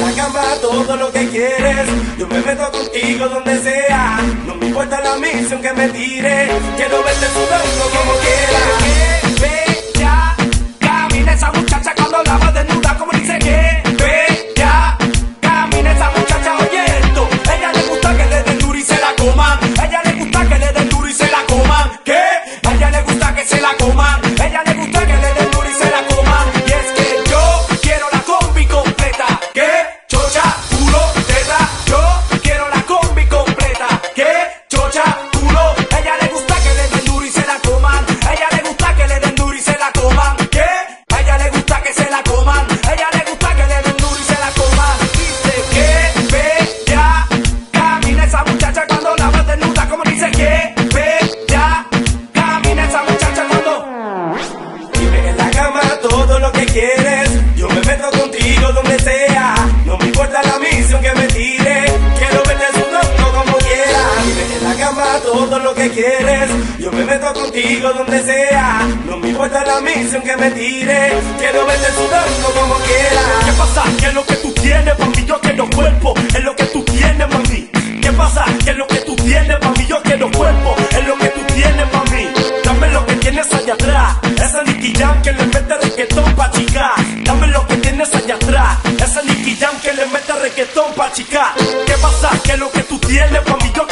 la todo lo que quieres. Yo me meto contigo donde sea. No me importa la misión que me tire. Quiero verte sudando como quieras. que quieres. Yo me meto contigo donde sea. No me importa la misión que me tire. Quiero verte sudando como quieras. Dime en la cama todo lo que quieres. Yo me meto contigo donde sea. No me importa la misión que me tire. Quiero verte sudando como quieras. ¿Qué pasa? ¿Qué es lo que tú tienes? Para mí yo quiero cuerpo. Es lo que tú tienes, mami. ¿Qué pasa? ¿Qué es lo que tú tienes? Para mí yo quiero cuerpo. Es lo que tú tienes, mami. Dame lo que tienes allá atrás. Esa niquilla que le mete cosas que lo que tú tienes, para mí yo